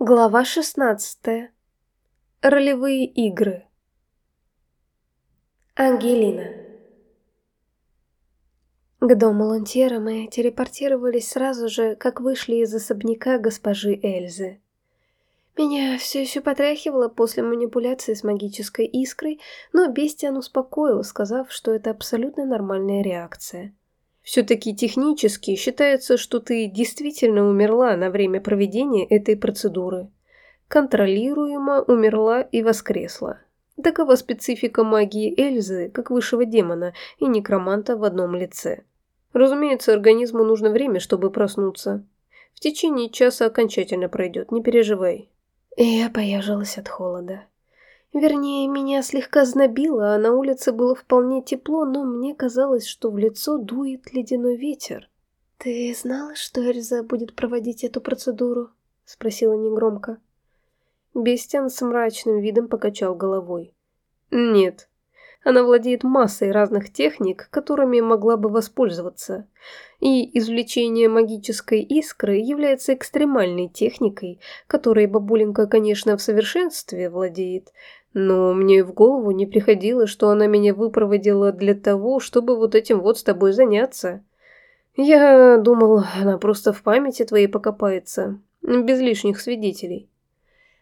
Глава 16. Ролевые игры. Ангелина. К дому Лонтьера мы телепортировались сразу же, как вышли из особняка госпожи Эльзы. Меня все еще потряхивало после манипуляции с магической искрой, но Бестиан успокоил, сказав, что это абсолютно нормальная реакция. Все-таки технически считается, что ты действительно умерла на время проведения этой процедуры. Контролируемо умерла и воскресла. Такова специфика магии Эльзы, как высшего демона и некроманта в одном лице. Разумеется, организму нужно время, чтобы проснуться. В течение часа окончательно пройдет, не переживай. Я поежилась от холода. Вернее, меня слегка знобило, а на улице было вполне тепло, но мне казалось, что в лицо дует ледяной ветер. «Ты знала, что Эльза будет проводить эту процедуру?» — спросила негромко. Бестиан с мрачным видом покачал головой. «Нет. Она владеет массой разных техник, которыми могла бы воспользоваться. И извлечение магической искры является экстремальной техникой, которой бабуленька, конечно, в совершенстве владеет, но мне в голову не приходило, что она меня выпроводила для того, чтобы вот этим вот с тобой заняться. Я думал, она просто в памяти твоей покопается, без лишних свидетелей.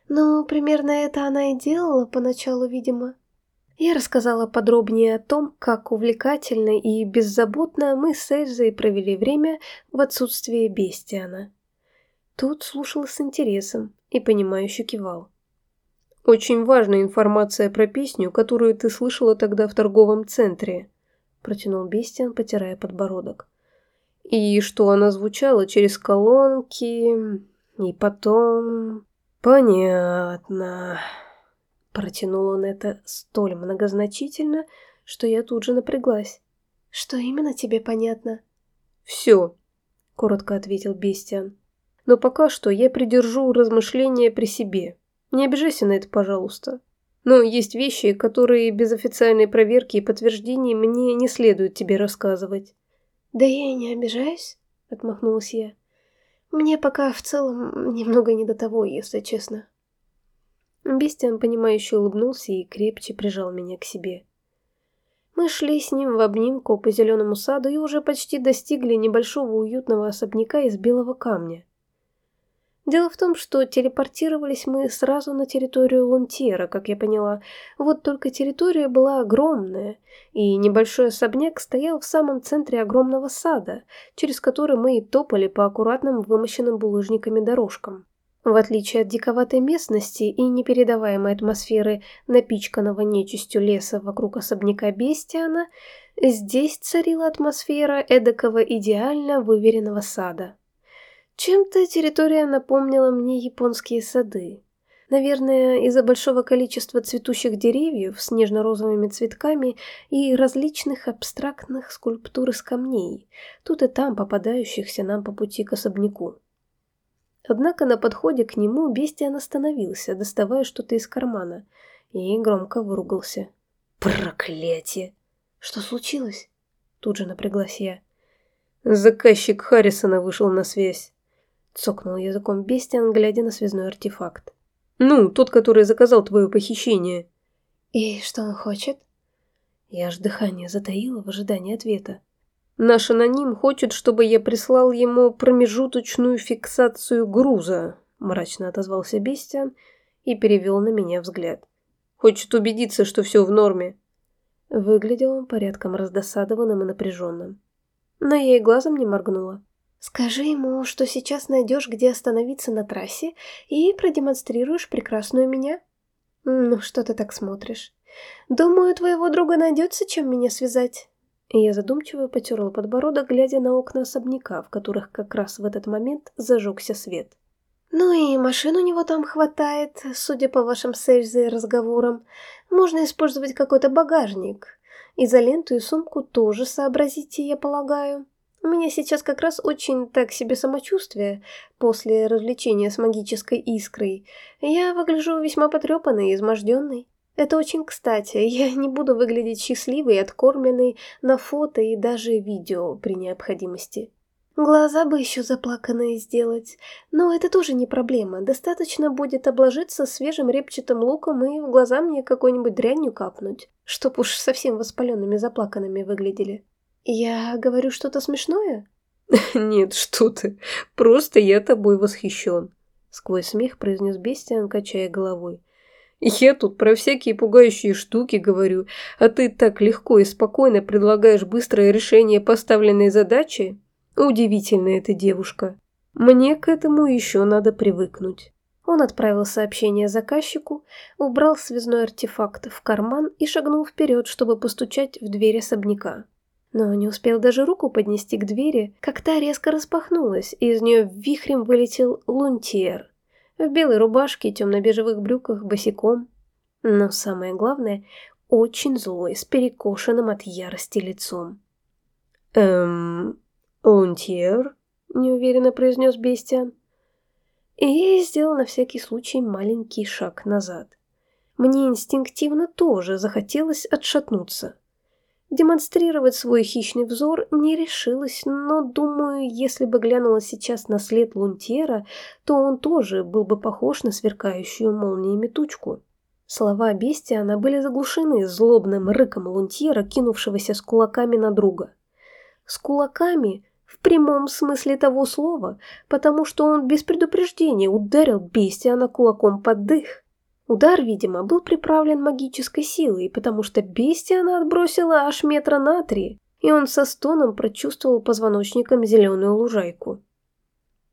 Ну, примерно это она и делала поначалу, видимо. Я рассказала подробнее о том, как увлекательно и беззаботно мы с Эльзой провели время в отсутствие Бестиана. Тут слушал с интересом и понимающе кивал. «Очень важная информация про песню, которую ты слышала тогда в торговом центре», протянул Бестиан, потирая подбородок. «И что она звучала через колонки, и потом...» «Понятно...» Протянул он это столь многозначительно, что я тут же напряглась. «Что именно тебе понятно?» «Все», — коротко ответил Бестиан. «Но пока что я придержу размышления при себе. Не обижайся на это, пожалуйста. Но есть вещи, которые без официальной проверки и подтверждений мне не следует тебе рассказывать. Да я и не обижаюсь, отмахнулась я. Мне пока в целом немного не до того, если честно. Бестиан, понимающе улыбнулся и крепче прижал меня к себе. Мы шли с ним в обнимку по зеленому саду и уже почти достигли небольшого уютного особняка из белого камня. Дело в том, что телепортировались мы сразу на территорию Лунтера, как я поняла. Вот только территория была огромная, и небольшой особняк стоял в самом центре огромного сада, через который мы и топали по аккуратным вымощенным булыжниками дорожкам. В отличие от диковатой местности и непередаваемой атмосферы напичканного нечистью леса вокруг особняка Бестиана, здесь царила атмосфера эдакого идеально выверенного сада. Чем-то территория напомнила мне японские сады. Наверное, из-за большого количества цветущих деревьев с нежно-розовыми цветками и различных абстрактных скульптур из камней, тут и там попадающихся нам по пути к особняку. Однако на подходе к нему Бестиан остановился, доставая что-то из кармана, и громко выругался. «Проклятие! Что случилось?» Тут же напряглась я. Заказчик Харрисона вышел на связь. Цокнул языком Бестиан, глядя на связной артефакт. «Ну, тот, который заказал твое похищение». «И что он хочет?» Я аж дыхание затаила в ожидании ответа. «Наш аноним хочет, чтобы я прислал ему промежуточную фиксацию груза», мрачно отозвался Бестиан и перевел на меня взгляд. «Хочет убедиться, что все в норме». Выглядел он порядком раздосадованным и напряженным. Но я и глазом не моргнула. Скажи ему, что сейчас найдешь, где остановиться на трассе, и продемонстрируешь прекрасную меня. Ну, что ты так смотришь? Думаю, твоего друга найдется, чем меня связать. И я задумчиво потерла подбородок, глядя на окна особняка, в которых как раз в этот момент зажегся свет. Ну и машин у него там хватает, судя по вашим с Эльзой разговорам. Можно использовать какой-то багажник. Изоленту и сумку тоже сообразите, я полагаю. У меня сейчас как раз очень так себе самочувствие после развлечения с магической искрой. Я выгляжу весьма потрепанной и изможденной. Это очень кстати, я не буду выглядеть счастливой и откормленной на фото и даже видео при необходимости. Глаза бы еще заплаканные сделать, но это тоже не проблема. Достаточно будет обложиться свежим репчатым луком и в глаза мне какой-нибудь дрянью капнуть, чтоб уж совсем воспаленными заплаканными выглядели. Я говорю что-то смешное? Нет, что ты. Просто я тобой восхищен. Сквозь смех произнес Бестиан, качая головой. Я тут про всякие пугающие штуки говорю, а ты так легко и спокойно предлагаешь быстрое решение поставленной задачи. Удивительная эта девушка. Мне к этому еще надо привыкнуть. Он отправил сообщение заказчику, убрал связной артефакт в карман и шагнул вперед, чтобы постучать в дверь особняка. Но не успел даже руку поднести к двери, как та резко распахнулась, и из нее вихрем вылетел Лунтьер. В белой рубашке, темно-бежевых брюках, босиком. Но самое главное, очень злой, с перекошенным от ярости лицом. «Эм, «Лунтьер?» – неуверенно произнес Бестиан. И я сделал на всякий случай маленький шаг назад. Мне инстинктивно тоже захотелось отшатнуться. Демонстрировать свой хищный взор не решилась, но, думаю, если бы глянула сейчас на след Лунтьера, то он тоже был бы похож на сверкающую молниями тучку. Слова Бестиана были заглушены злобным рыком Лунтьера, кинувшегося с кулаками на друга. С кулаками, в прямом смысле того слова, потому что он без предупреждения ударил Бестиана кулаком под дых. Удар, видимо, был приправлен магической силой, потому что Бестиана отбросила аж метра на три, и он со стоном прочувствовал позвоночником зеленую лужайку.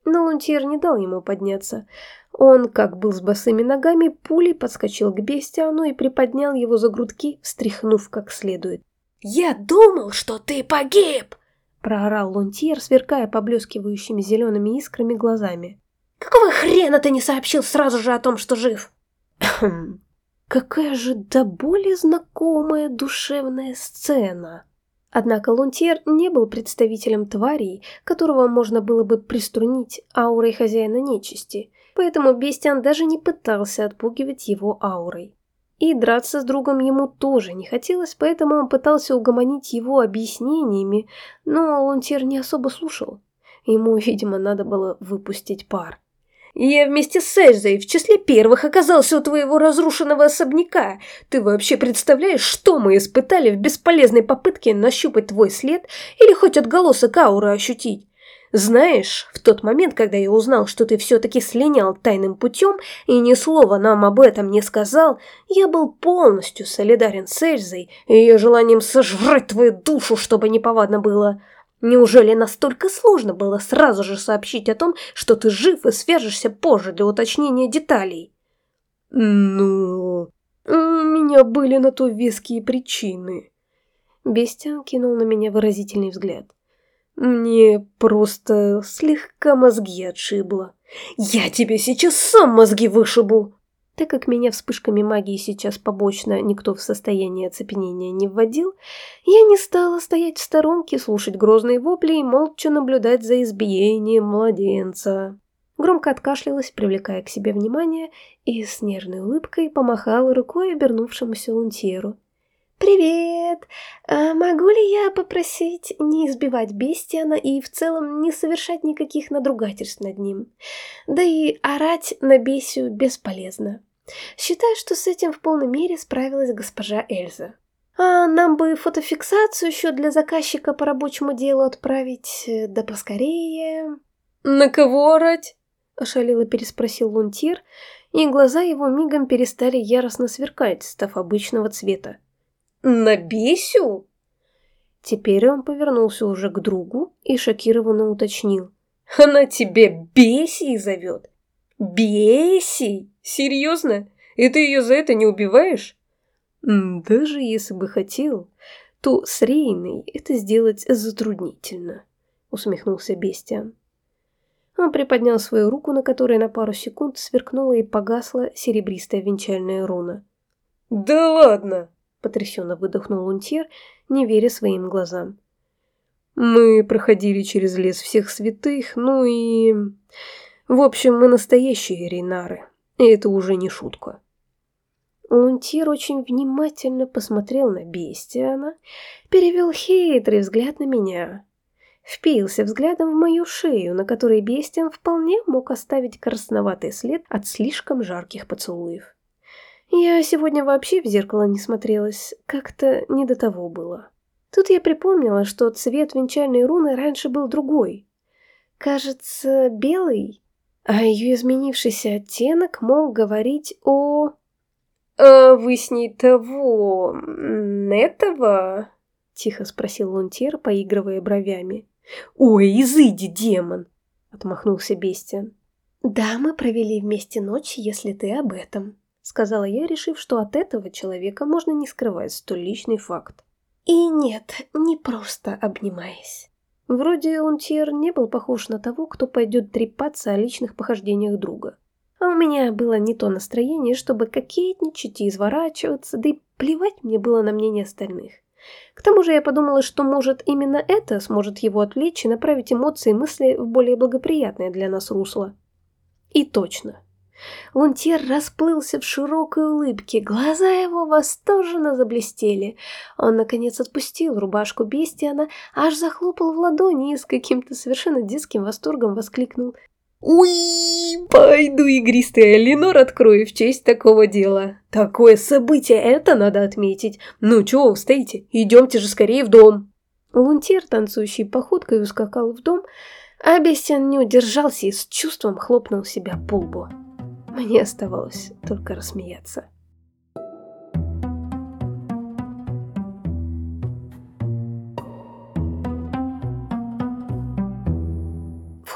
Но Лунтьер не дал ему подняться. Он, как был с босыми ногами, пулей подскочил к Бестиану и приподнял его за грудки, встряхнув как следует. «Я думал, что ты погиб!» проорал Лунтьер, сверкая поблескивающими зелеными искрами глазами. «Какого хрена ты не сообщил сразу же о том, что жив?» Какая же до боли знакомая душевная сцена. Однако Лунтьер не был представителем тварей, которого можно было бы приструнить аурой хозяина нечисти, поэтому Бестиан даже не пытался отпугивать его аурой. И драться с другом ему тоже не хотелось, поэтому он пытался угомонить его объяснениями, но Лунтер не особо слушал. Ему, видимо, надо было выпустить пар. «Я вместе с Эльзой в числе первых оказался у твоего разрушенного особняка. Ты вообще представляешь, что мы испытали в бесполезной попытке нащупать твой след или хоть отголосок ауры ощутить? Знаешь, в тот момент, когда я узнал, что ты все-таки слинял тайным путем и ни слова нам об этом не сказал, я был полностью солидарен с Эльзой и ее желанием сожрать твою душу, чтобы неповадно было. Неужели настолько сложно было сразу же сообщить о том, что ты жив и свяжешься позже для уточнения деталей? Ну, у меня были на то веские причины. Бестиан кинул на меня выразительный взгляд. Мне просто слегка мозги отшибло. Я тебе сейчас сам мозги вышибу! Так как меня вспышками магии сейчас побочно никто в состоянии оцепенения не вводил, я не стала стоять в сторонке, слушать грозные вопли и молча наблюдать за избиением младенца. Громко откашлялась, привлекая к себе внимание, и с нежной улыбкой помахала рукой обернувшемуся Лунтьеру. «Привет! А могу ли я попросить не избивать Бестиана и в целом не совершать никаких надругательств над ним? Да и орать на Бесию бесполезно. Считаю, что с этим в полной мере справилась госпожа Эльза. А нам бы фотофиксацию еще для заказчика по рабочему делу отправить, да поскорее...» «На кого орать?» – ошалело переспросил Лунтир, и глаза его мигом перестали яростно сверкать, став обычного цвета. «На Бесю?» Теперь он повернулся уже к другу и шокированно уточнил. «Она тебя Бесей зовет? Бесей? Серьезно? И ты ее за это не убиваешь?» «Даже если бы хотел, то с Рейной это сделать затруднительно», усмехнулся Бестиан. Он приподнял свою руку, на которой на пару секунд сверкнула и погасла серебристая венчальная руна. «Да ладно!» потрясенно выдохнул Лунтьер, не веря своим глазам. Мы проходили через лес всех святых, ну и... В общем, мы настоящие рейнары, и это уже не шутка. Лунтир очень внимательно посмотрел на Бестиана, перевел хитрый взгляд на меня. впился взглядом в мою шею, на которой Бестиан вполне мог оставить красноватый след от слишком жарких поцелуев. Я сегодня вообще в зеркало не смотрелась, как-то не до того было. Тут я припомнила, что цвет венчальной руны раньше был другой. Кажется, белый, а ее изменившийся оттенок мог говорить о... «А вы с ней того... этого?» — тихо спросил Лунтир, поигрывая бровями. «Ой, изыди, демон!» — отмахнулся Бестиан. «Да, мы провели вместе ночь, если ты об этом», — сказала я, решив, что от этого человека можно не скрывать столь личный факт. И нет, не просто обнимаясь. Вроде Лунтир не был похож на того, кто пойдет трепаться о личных похождениях друга. А у меня было не то настроение, чтобы кокетничать и изворачиваться, да и плевать мне было на мнение остальных. К тому же я подумала, что, может, именно это сможет его отвлечь и направить эмоции и мысли в более благоприятное для нас русло. И точно. Лунтер расплылся в широкой улыбке, глаза его восторженно заблестели. Он, наконец, отпустил рубашку Бестиана, аж захлопал в ладони и с каким-то совершенно детским восторгом воскликнул Уи, пойду игристая Ленор открою в честь такого дела. Такое событие, это надо отметить. Ну, чего вы стоите? Идемте же скорее в дом. Лунтир, танцующий походкой, ускакал в дом, а Бестиан не удержался и с чувством хлопнул себя по лбу. Мне оставалось только рассмеяться.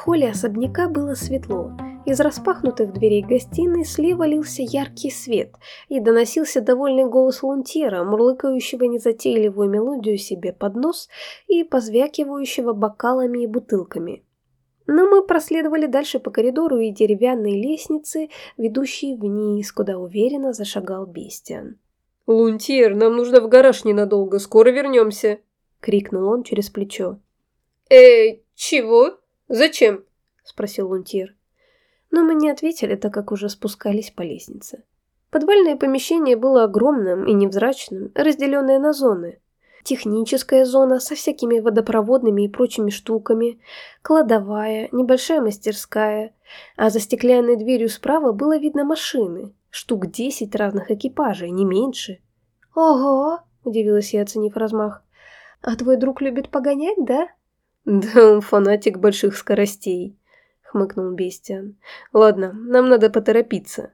холле особняка было светло. Из распахнутых дверей гостиной слева лился яркий свет, и доносился довольный голос Лунтера, мурлыкающего незатейливую мелодию себе под нос и позвякивающего бокалами и бутылками. Но мы проследовали дальше по коридору и деревянной лестнице, ведущей вниз, куда уверенно зашагал Бестиан. «Лунтир, нам нужно в гараж ненадолго, скоро вернемся!» — крикнул он через плечо. «Э, чего?» «Зачем?» – спросил Лунтир. Но мы не ответили, так как уже спускались по лестнице. Подвальное помещение было огромным и невзрачным, разделенное на зоны. Техническая зона со всякими водопроводными и прочими штуками, кладовая, небольшая мастерская, а за стеклянной дверью справа было видно машины, штук десять разных экипажей, не меньше. «Ого!» – удивилась я, оценив размах. «А твой друг любит погонять, да?» «Да он фанатик больших скоростей», — хмыкнул Бестиан. «Ладно, нам надо поторопиться».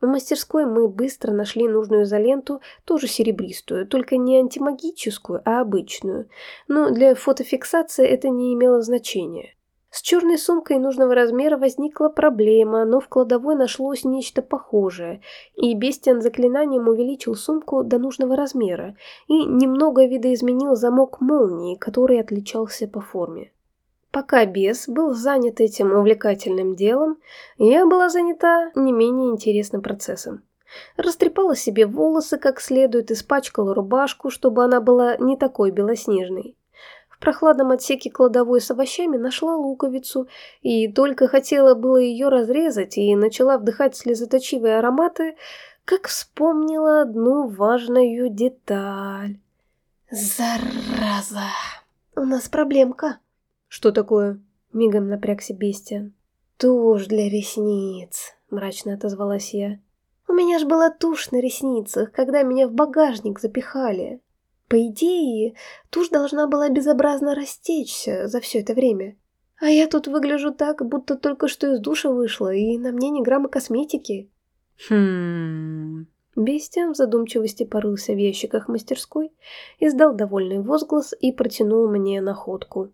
В мастерской мы быстро нашли нужную изоленту, тоже серебристую, только не антимагическую, а обычную. Но для фотофиксации это не имело значения. С черной сумкой нужного размера возникла проблема, но в кладовой нашлось нечто похожее, и Бестиан заклинанием увеличил сумку до нужного размера и немного видоизменил замок молнии, который отличался по форме. Пока бес был занят этим увлекательным делом, я была занята не менее интересным процессом. Растрепала себе волосы как следует, испачкала рубашку, чтобы она была не такой белоснежной прохладном отсеке кладовой с овощами нашла луковицу и только хотела было ее разрезать и начала вдыхать слезоточивые ароматы, как вспомнила одну важную деталь. «Зараза! У нас проблемка!» «Что такое?» — мигом напрягся Бестиан. «Тушь для ресниц», — мрачно отозвалась я. «У меня ж была тушь на ресницах, когда меня в багажник запихали. По идее, тушь должна была безобразно растечься за все это время. А я тут выгляжу так, будто только что из душа вышла, и на мне ни грамма косметики. Хм... Бестиан в задумчивости порылся в ящиках мастерской, издал довольный возглас и протянул мне находку.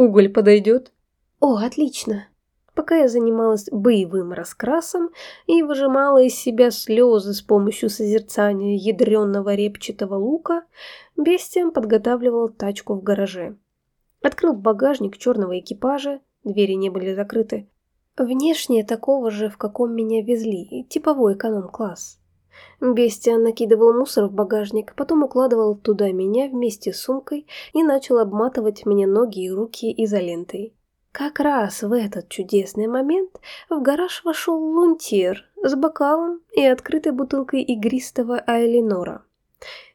«Уголь подойдет?» «О, отлично!» Пока я занималась боевым раскрасом и выжимала из себя слезы с помощью созерцания ядреного репчатого лука, Бестиан подготавливал тачку в гараже. Открыл багажник черного экипажа, двери не были закрыты. Внешне такого же, в каком меня везли, типовой эконом-класс. Бестиан накидывал мусор в багажник, потом укладывал туда меня вместе с сумкой и начал обматывать мне ноги и руки изолентой. Как раз в этот чудесный момент в гараж вошел лунтир с бокалом и открытой бутылкой игристого Айленора.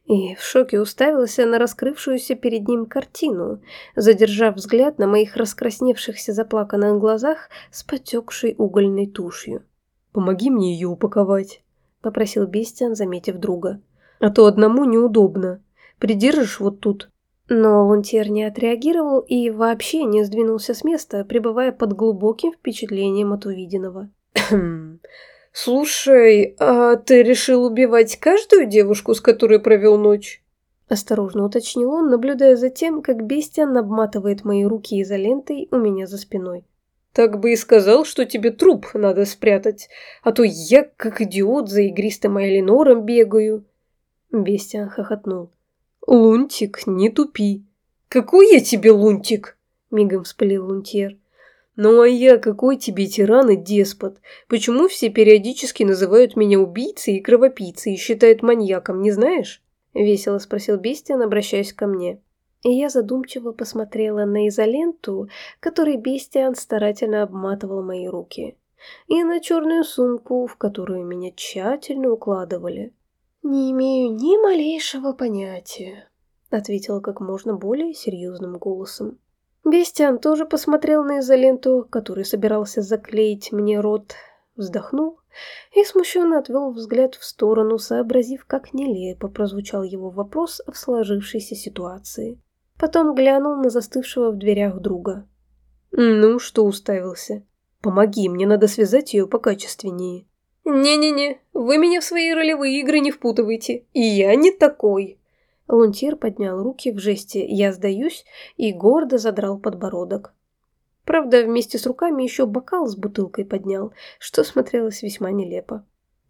и в шоке уставился на раскрывшуюся перед ним картину, задержав взгляд на моих раскрасневшихся заплаканных глазах с потекшей угольной тушью. «Помоги мне ее упаковать», — попросил Бестиан, заметив друга. «А то одному неудобно. Придержишь вот тут». Но Лунтер не отреагировал и вообще не сдвинулся с места, пребывая под глубоким впечатлением от увиденного. «Слушай, а ты решил убивать каждую девушку, с которой провел ночь?» Осторожно уточнил он, наблюдая за тем, как Бестиан обматывает мои руки изолентой у меня за спиной. «Так бы и сказал, что тебе труп надо спрятать, а то я, как идиот, за игристым Айлинором бегаю». Бестиан хохотнул. «Лунтик, не тупи». «Какой я тебе лунтик?» – мигом вспылил Лунтьер. «Ну а я какой тебе тиран и деспот? Почему все периодически называют меня убийцей и кровопийцей и считают маньяком, не знаешь?» Весело спросил Бестиан, обращаясь ко мне. И я задумчиво посмотрела на изоленту, которой Бестиан старательно обматывал мои руки, и на черную сумку, в которую меня тщательно укладывали. «Не имею ни малейшего понятия», — ответила как можно более серьезным голосом. Бестиан тоже посмотрел на изоленту, который собирался заклеить мне рот, вздохнул и смущенно отвел взгляд в сторону, сообразив, как нелепо прозвучал его вопрос в сложившейся ситуации. Потом глянул на застывшего в дверях друга. «Ну, что уставился? Помоги, мне надо связать ее покачественнее». «Не-не-не, вы меня в свои ролевые игры не впутывайте, и я не такой», Лунтир поднял руки в жесте «я сдаюсь» и гордо задрал подбородок. Правда, вместе с руками еще бокал с бутылкой поднял, что смотрелось весьма нелепо.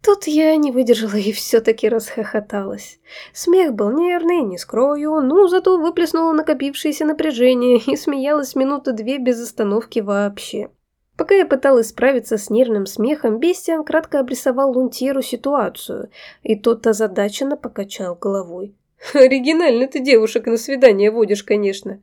Тут я не выдержала и все-таки расхохоталась. Смех был нервный, не скрою, но зато выплеснула накопившееся напряжение и смеялась минуты две без остановки вообще. Пока я пыталась справиться с нервным смехом, Бестиан кратко обрисовал Лунтиру ситуацию, и тот озадаченно покачал головой. Оригинально ты девушек на свидание водишь, конечно.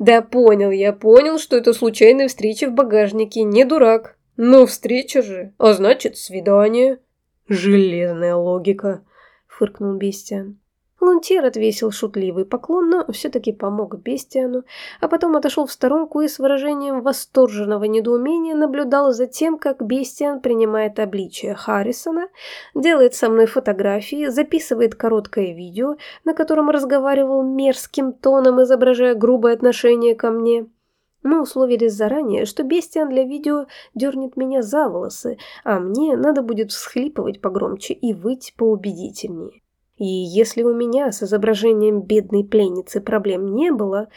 Да понял, я понял, что это случайная встреча в багажнике, не дурак. Но встреча же, а значит свидание. Железная логика, фыркнул Бестиан. Лунтир отвесил шутливый поклон, но все-таки помог Бестиану, а потом отошел в сторонку и с выражением восторженного недоумения наблюдал за тем, как Бестиан принимает обличие Харрисона, делает со мной фотографии, записывает короткое видео, на котором разговаривал мерзким тоном, изображая грубое отношение ко мне. Мы условились заранее, что Бестиан для видео дернет меня за волосы, а мне надо будет всхлипывать погромче и выть поубедительнее. И если у меня с изображением бедной пленницы проблем не было,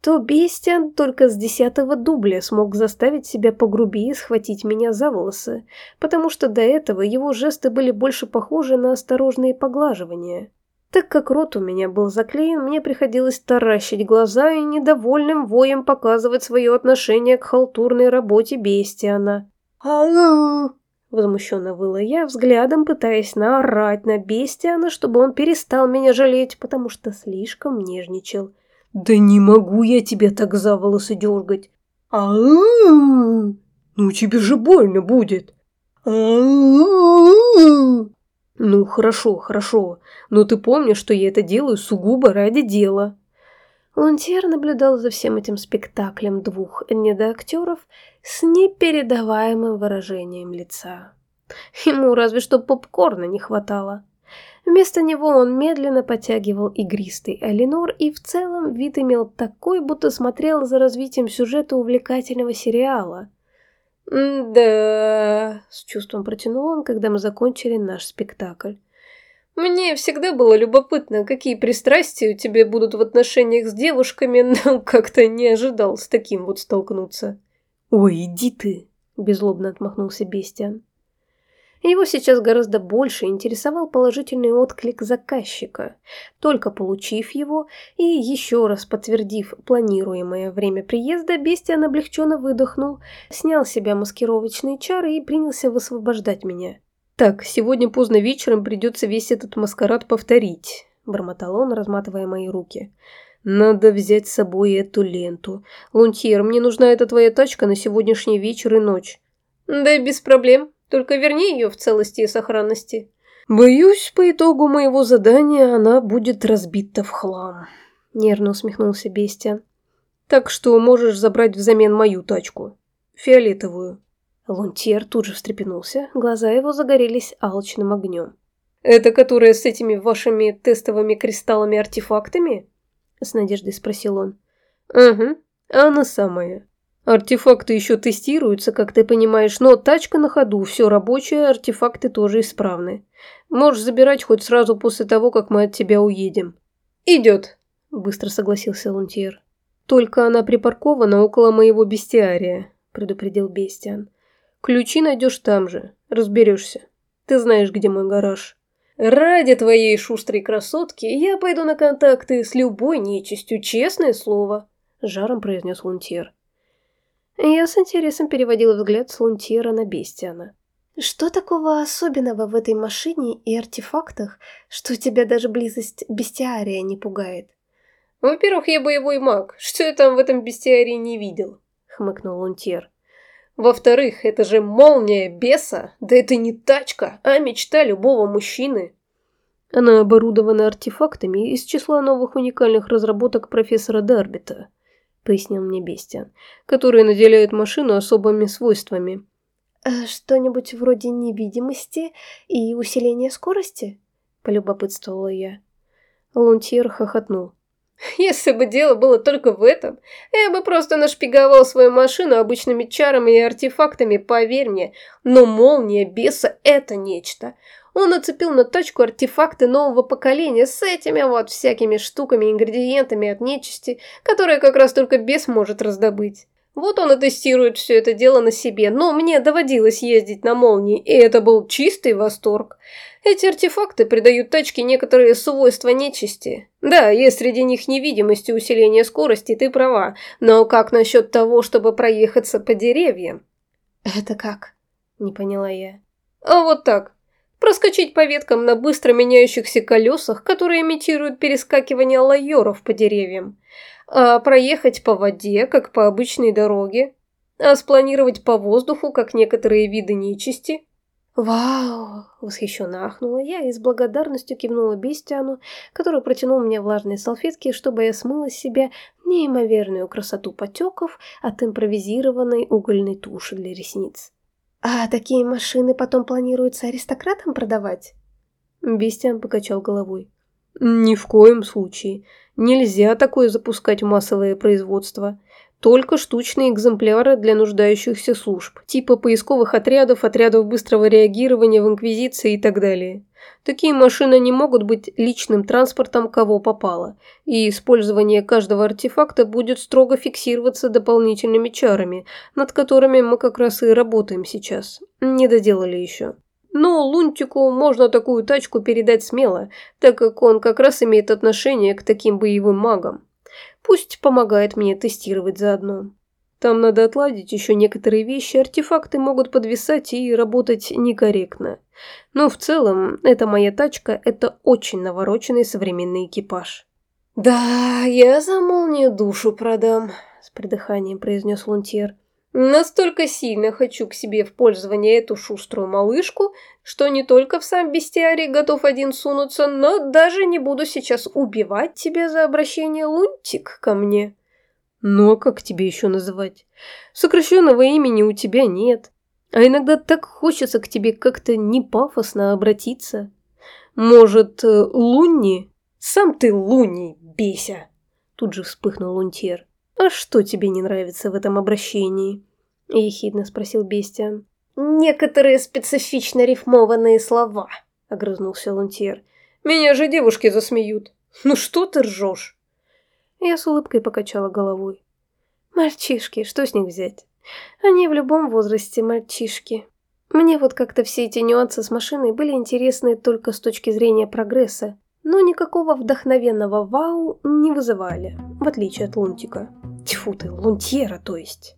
то Бестиан только с десятого дубля смог заставить себя погрубее схватить меня за волосы, потому что до этого его жесты были больше похожи на осторожные поглаживания. Так как рот у меня был заклеен, мне приходилось таращить глаза и недовольным воем показывать свое отношение к халтурной работе Бестиана. «Алло!» Возмущенно выла я, взглядом пытаясь наорать на Бестиана, чтобы он перестал меня жалеть, потому что слишком нежничал. «Да не могу я тебя так за волосы дергать!» а Ну тебе же больно будет!» Ну хорошо, хорошо, но ты помнишь, что я это делаю сугубо ради дела. Лунтьер наблюдал за всем этим спектаклем двух недоактеров с непередаваемым выражением лица. Ему разве что попкорна не хватало. Вместо него он медленно подтягивал игристый Алинор и в целом вид имел такой, будто смотрел за развитием сюжета увлекательного сериала. «Да...» — с чувством протянул он, когда мы закончили наш спектакль. Мне всегда было любопытно, какие пристрастия у тебя будут в отношениях с девушками, но как-то не ожидал с таким вот столкнуться. «Ой, иди ты!» – беззлобно отмахнулся Бестиан. Его сейчас гораздо больше интересовал положительный отклик заказчика. Только получив его и еще раз подтвердив планируемое время приезда, Бестиан облегченно выдохнул, снял с себя маскировочные чары и принялся высвобождать меня. «Так, сегодня поздно вечером придется весь этот маскарад повторить», – бормотал он, разматывая мои руки. «Надо взять с собой эту ленту. Лунтьер, мне нужна эта твоя тачка на сегодняшний вечер и ночь». «Да без проблем. Только верни ее в целости и сохранности». Боюсь, по итогу моего задания она будет разбита в хлам. Нервно усмехнулся Бестиан. Так что можешь забрать взамен мою тачку. Фиолетовую. Лунтьер тут же встрепенулся, глаза его загорелись алчным огнем. «Это которая с этими вашими тестовыми кристаллами-артефактами?» С надеждой спросил он. «Угу, она самая. Артефакты еще тестируются, как ты понимаешь, но тачка на ходу, все рабочее, артефакты тоже исправны. Можешь забирать хоть сразу после того, как мы от тебя уедем». «Идет», – быстро согласился Лунтьер. «Только она припаркована около моего бестиария», – предупредил Бестиан. «Ключи найдешь там же, разберешься. Ты знаешь, где мой гараж». «Ради твоей шустрой красотки я пойду на контакты с любой нечистью, честное слово», – жаром произнес Лунтьер. Я с интересом переводила взгляд с Лунтьера на Бестиана. «Что такого особенного в этой машине и артефактах, что тебя даже близость бестиария не пугает?» «Во-первых, я боевой маг. Что я там в этом бестиарии не видел?» – хмыкнул Лунтьер. Во-вторых, это же молния беса, да это не тачка, а мечта любого мужчины. Она оборудована артефактами из числа новых уникальных разработок профессора Дарбита, пояснил мне Бестиан, которые наделяют машину особыми свойствами. «А «Что-нибудь вроде невидимости и усиления скорости?» – полюбопытствовала я. Лунтьер хохотнул. Если бы дело было только в этом, я бы просто нашпиговал свою машину обычными чарами и артефактами, поверь мне. Но молния беса – это нечто. Он нацепил на тачку артефакты нового поколения с этими вот всякими штуками, ингредиентами от нечисти, которые как раз только бес может раздобыть. Вот он и тестирует все это дело на себе, но мне доводилось ездить на молнии, и это был чистый восторг. Эти артефакты придают тачке некоторые свойства нечисти. Да, есть среди них невидимость и усиление скорости, ты права, но как насчет того, чтобы проехаться по деревьям? Это как? Не поняла я. А вот так. Проскочить по веткам на быстро меняющихся колесах, которые имитируют перескакивание лайеров по деревьям а проехать по воде, как по обычной дороге, а спланировать по воздуху, как некоторые виды нечисти. «Вау!» – восхищенно ахнула я и с благодарностью кивнула Бестиану, который протянул мне влажные салфетки, чтобы я смыла с себя неимоверную красоту потеков от импровизированной угольной туши для ресниц. «А такие машины потом планируется аристократам продавать?» Бестиан покачал головой. «Ни в коем случае. Нельзя такое запускать в массовое производство. Только штучные экземпляры для нуждающихся служб, типа поисковых отрядов, отрядов быстрого реагирования в Инквизиции и так далее. Такие машины не могут быть личным транспортом кого попало, и использование каждого артефакта будет строго фиксироваться дополнительными чарами, над которыми мы как раз и работаем сейчас. Не доделали еще. Но Лунтику можно такую тачку передать смело, так как он как раз имеет отношение к таким боевым магам. Пусть помогает мне тестировать заодно. Там надо отладить еще некоторые вещи, артефакты могут подвисать и работать некорректно. Но в целом, это моя тачка, это очень навороченный современный экипаж. «Да, я за молнию душу продам», – с придыханием произнес Лунтьер. Настолько сильно хочу к себе в пользование эту шуструю малышку, что не только в сам бестиарий готов один сунуться, но даже не буду сейчас убивать тебя за обращение Лунтик ко мне. А как тебе еще называть? Сокращенного имени у тебя нет. А иногда так хочется к тебе как-то не пафосно обратиться. Может, э, Лунни? Сам ты Лунни, беся! Тут же вспыхнул Лунтьер. «А что тебе не нравится в этом обращении?» – ехидно спросил Бестиан. «Некоторые специфично рифмованные слова», – огрызнулся Лунтьер. «Меня же девушки засмеют. Ну что ты ржешь?» Я с улыбкой покачала головой. «Мальчишки, что с них взять? Они в любом возрасте мальчишки. Мне вот как-то все эти нюансы с машиной были интересны только с точки зрения прогресса, но никакого вдохновенного вау не вызывали, в отличие от Лунтика. Тьфу ты, Лунтьера, то есть.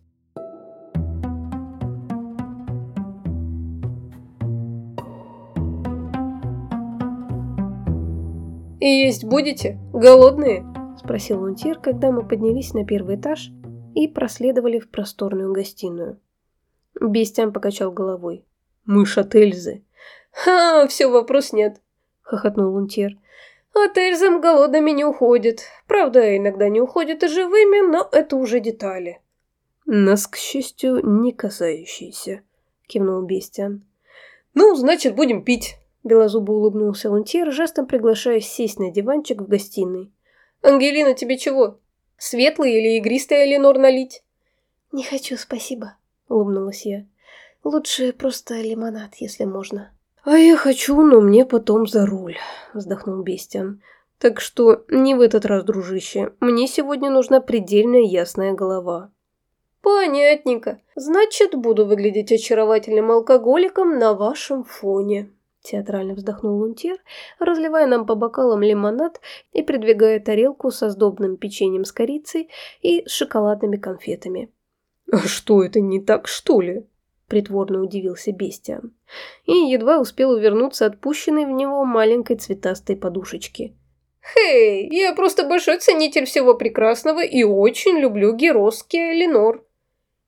«И есть будете? Голодные?» – спросил Лунтир, когда мы поднялись на первый этаж и проследовали в просторную гостиную. Бестиан покачал головой. «Мышь от Эльзы. «Ха, все, вопрос нет», — хохотнул Лунтьер. «От Эльзам голодными не уходит. Правда, иногда не уходит и живыми, но это уже детали». «Нас, к счастью, не касающиеся», — кивнул Бестиан. «Ну, значит, будем пить», — белозубо улыбнулся Лунтьер, жестом приглашая сесть на диванчик в гостиной. «Ангелина, тебе чего? Светлый или игристый Эленор налить?» «Не хочу, спасибо», — улыбнулась я. «Лучше просто лимонад, если можно». «А я хочу, но мне потом за руль», — вздохнул Бестиан. «Так что не в этот раз, дружище. Мне сегодня нужна предельно ясная голова». «Понятненько. Значит, буду выглядеть очаровательным алкоголиком на вашем фоне», — театрально вздохнул Лунтер, разливая нам по бокалам лимонад и придвигая тарелку со сдобным печеньем с корицей и шоколадными конфетами. «А что, это не так, что ли?» Притворно удивился Бестиан. И едва успел увернуться от пущенной в него маленькой цветастой подушечки. «Хей, я просто большой ценитель всего прекрасного и очень люблю геросский Эленор».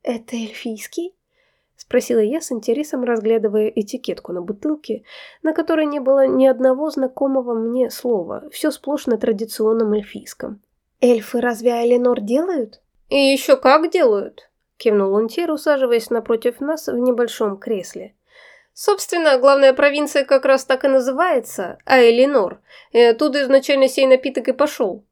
«Это эльфийский?» – спросила я с интересом, разглядывая этикетку на бутылке, на которой не было ни одного знакомого мне слова, все сплошь на традиционном эльфийском. «Эльфы разве Эленор делают?» «И еще как делают!» Кивнул Лунтир, усаживаясь напротив нас в небольшом кресле. Собственно, главная провинция как раз так и называется, Аэлинор, и оттуда изначально сей напиток и пошел.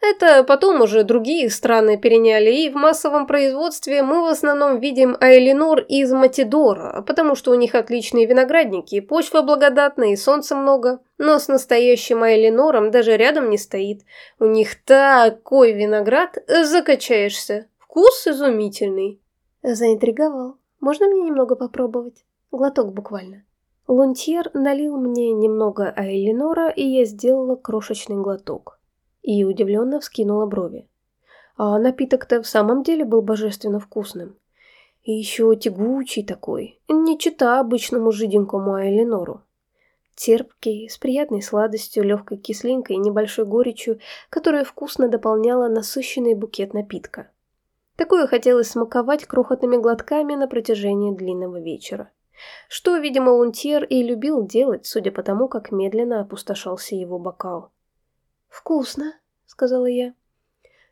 Это потом уже другие страны переняли, и в массовом производстве мы в основном видим Аэлинор из Матидора, потому что у них отличные виноградники, почва благодатная и солнца много. Но с настоящим Аэлинором даже рядом не стоит. У них такой виноград, закачаешься. Вкус изумительный. Заинтриговал. Можно мне немного попробовать? Глоток буквально. Лунтьер налил мне немного Айлинора, и я сделала крошечный глоток. И удивленно вскинула брови. А напиток-то в самом деле был божественно вкусным. И еще тягучий такой, не чита обычному жиденькому Айлинору. Терпкий, с приятной сладостью, легкой кислинкой и небольшой горечью, которая вкусно дополняла насыщенный букет напитка. Такое хотелось смаковать крохотными глотками на протяжении длинного вечера. Что, видимо, Лунтьер и любил делать, судя по тому, как медленно опустошался его бокал. «Вкусно», — сказала я.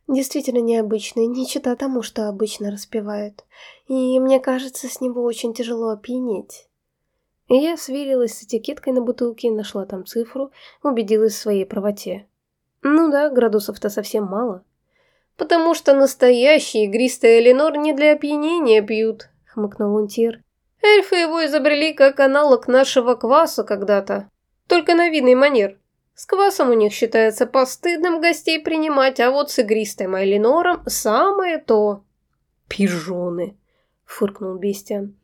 «Действительно необычный, не чита тому, что обычно распевают. И мне кажется, с него очень тяжело опьянеть». Я сверилась с этикеткой на бутылке, нашла там цифру, убедилась в своей правоте. Ну да, градусов-то совсем мало. «Потому что настоящий игристый Эленор не для опьянения пьют», — хмыкнул Унтир. «Эльфы его изобрели как аналог нашего кваса когда-то. Только на видный манер. С квасом у них считается постыдным гостей принимать, а вот с игристым Эленором самое то». «Пижоны», — фыркнул Бестиан.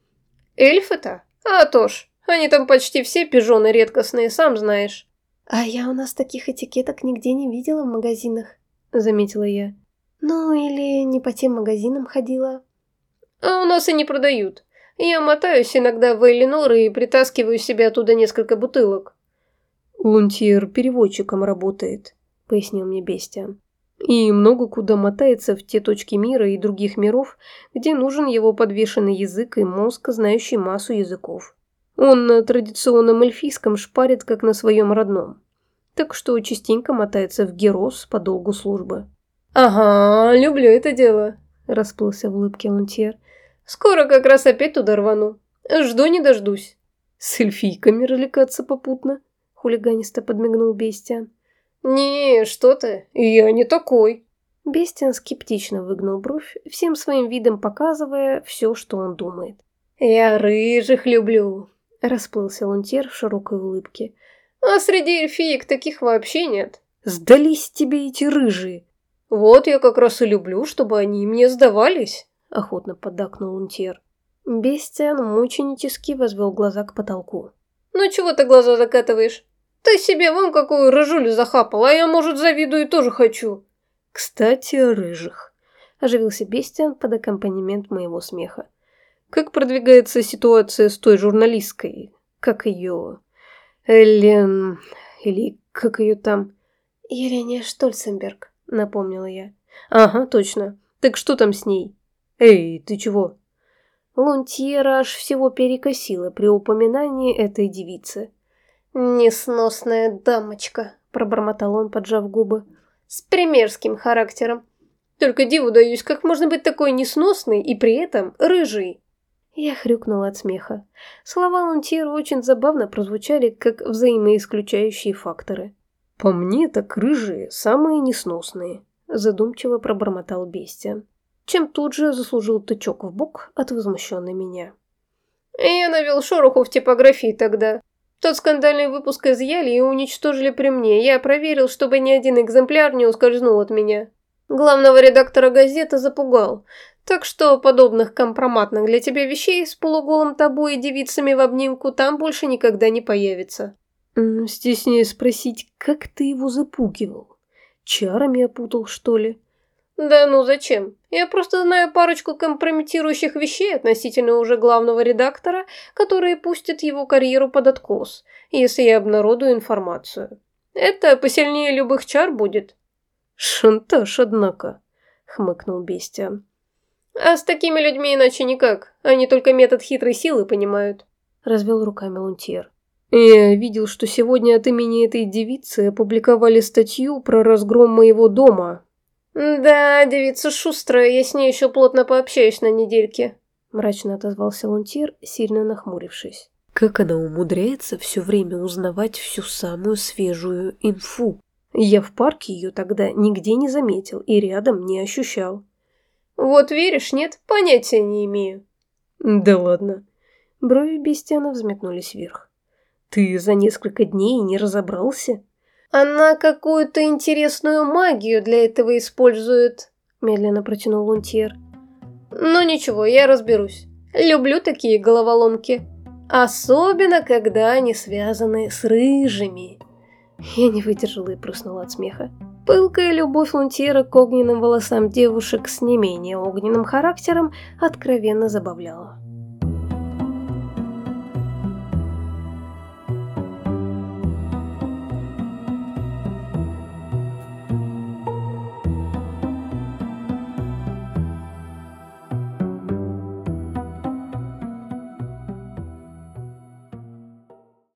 «Эльфы-то? А то ж, они там почти все пижоны редкостные, сам знаешь». «А я у нас таких этикеток нигде не видела в магазинах», — заметила я. Ну, или не по тем магазинам ходила. А у нас и не продают. Я мотаюсь иногда в Эллинор и притаскиваю себе оттуда несколько бутылок. Лунтир переводчиком работает, пояснил мне Бестиан. И много куда мотается в те точки мира и других миров, где нужен его подвешенный язык и мозг, знающий массу языков. Он на традиционном эльфийском шпарит, как на своем родном. Так что частенько мотается в Герос по долгу службы. «Ага, люблю это дело», – расплылся в улыбке Лунтьер. «Скоро как раз опять туда рвану. Жду не дождусь». «С эльфийками развлекаться попутно», – хулиганисто подмигнул Бестиан. «Не, что ты, я не такой». Бестиан скептично выгнул бровь, всем своим видом показывая все, что он думает. «Я рыжих люблю», – расплылся Лунтер в широкой улыбке. «А среди эльфиек таких вообще нет». «Сдались тебе эти рыжие!» «Вот я как раз и люблю, чтобы они мне сдавались», — охотно поддакнул Унтер. Бестиан мученически возвел глаза к потолку. «Ну чего ты глаза закатываешь? Ты себе вон какую рыжулю захапал, а я, может, завидую и тоже хочу». «Кстати, о рыжих», — оживился Бестиан под аккомпанемент моего смеха. «Как продвигается ситуация с той журналисткой? Как ее... Эллен... Или как ее там...» «Елене Штольценберг», напомнила я. Ага, точно. Так что там с ней? Эй, ты чего? Лунтьера аж всего перекосило при упоминании этой девицы. «Несносная дамочка», — пробормотал он, поджав губы, — «с примерским характером. Только диву даюсь, как можно быть такой несносной и при этом рыжий?» Я хрюкнула от смеха. Слова Лунтьера очень забавно прозвучали, как взаимоисключающие факторы. «По мне так рыжие, самые несносные», — задумчиво пробормотал Бестиан, чем тут же заслужил тычок в бок от возмущенной меня. «Я навел шороху в типографии тогда. Тот скандальный выпуск изъяли и уничтожили при мне. Я проверил, чтобы ни один экземпляр не ускользнул от меня. Главного редактора газеты запугал. Так что подобных компроматных для тебя вещей с полуголым тобой и девицами в обнимку там больше никогда не появится». «Стесняюсь спросить, как ты его запугивал? Чарами опутал, что ли?» «Да ну зачем? Я просто знаю парочку компрометирующих вещей относительно уже главного редактора, которые пустят его карьеру под откос, если я обнародую информацию. Это посильнее любых чар будет». «Шантаж, однако», — хмыкнул Бестиан. «А с такими людьми иначе никак. Они только метод хитрой силы понимают», — развел руками Лунтьер. Я видел, что сегодня от имени этой девицы опубликовали статью про разгром моего дома. Да, девица шустрая, я с ней еще плотно пообщаюсь на недельке. Мрачно отозвался Лунтир, сильно нахмурившись. Как она умудряется все время узнавать всю самую свежую инфу? Я в парке ее тогда нигде не заметил и рядом не ощущал. Вот веришь, нет? Понятия не имею. Да ладно. Брови Бестиана взметнулись вверх. Ты за несколько дней не разобрался? Она какую-то интересную магию для этого использует, медленно протянул Лунтьер. Ну ничего, я разберусь. Люблю такие головоломки. Особенно, когда они связаны с рыжими. Я не выдержала и прыснула от смеха. Пылкая любовь Лунтьера к огненным волосам девушек с не менее огненным характером откровенно забавляла.